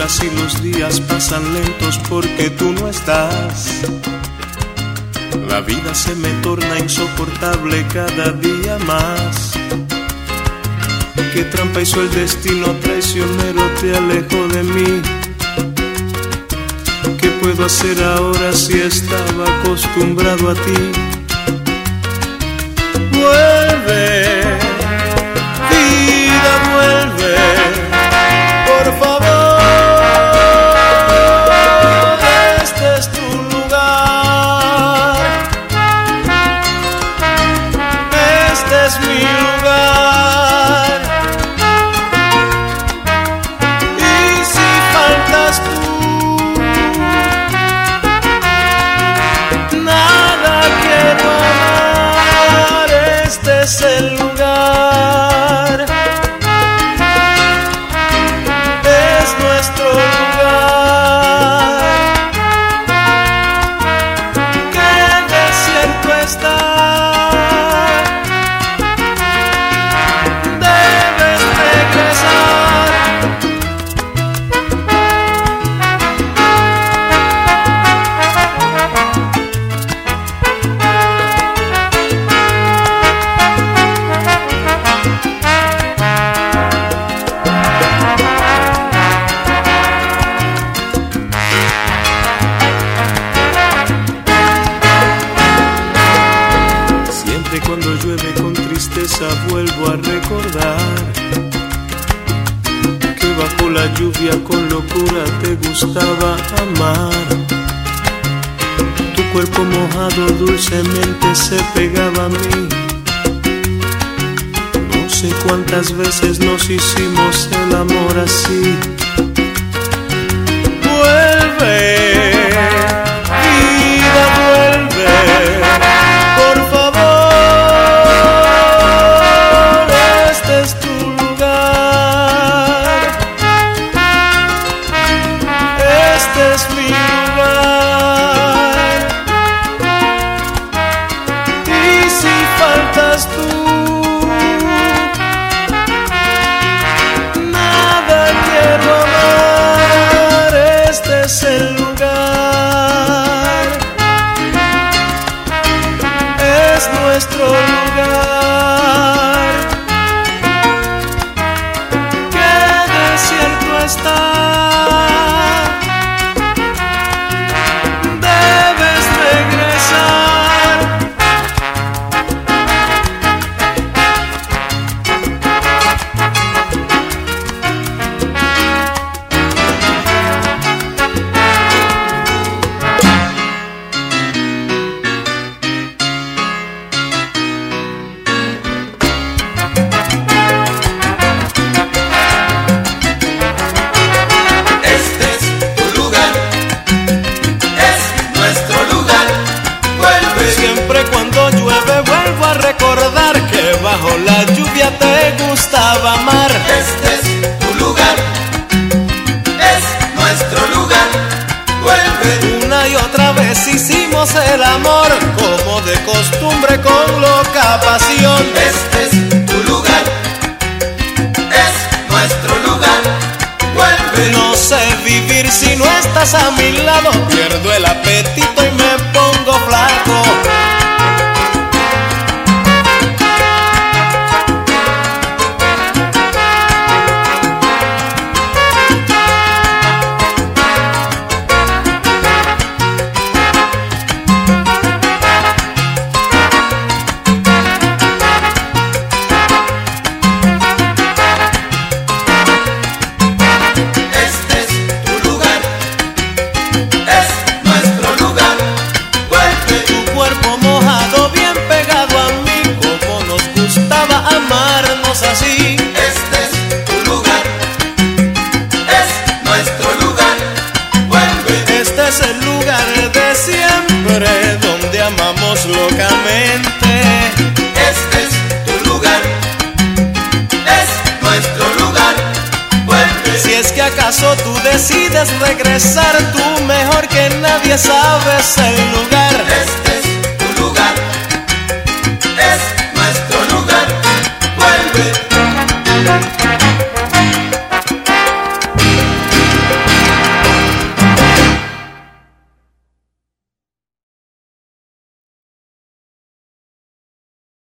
horas y los días pasan lentos porque tú no estás. La vida se me torna insoportable cada día más. Qué trampa hizo el destino traicionero, te alejo de mí. ¿Qué puedo hacer ahora si estaba acostumbrado a ti? Es mi lugar. Y si faltas tú, nada quiero amar. Este es el. Que bajo la lluvia con locura te gustaba amar. Tu cuerpo mojado dulcemente se pegaba a mí. No sé cuántas veces nos hicimos el amor así. Está. Bajo la lluvia te gustaba amar. este es tu lugar, es nuestro lugar. Vuelve, Una y otra vez hicimos el amor como de costumbre con loca pasión. este es tu lugar, es nuestro lugar. Vuelve, No sé vivir si no estás a mi lado. Pierdo el apetito y me pongo acaso tú decides regresar, tú mejor que nadie sabes el lugar.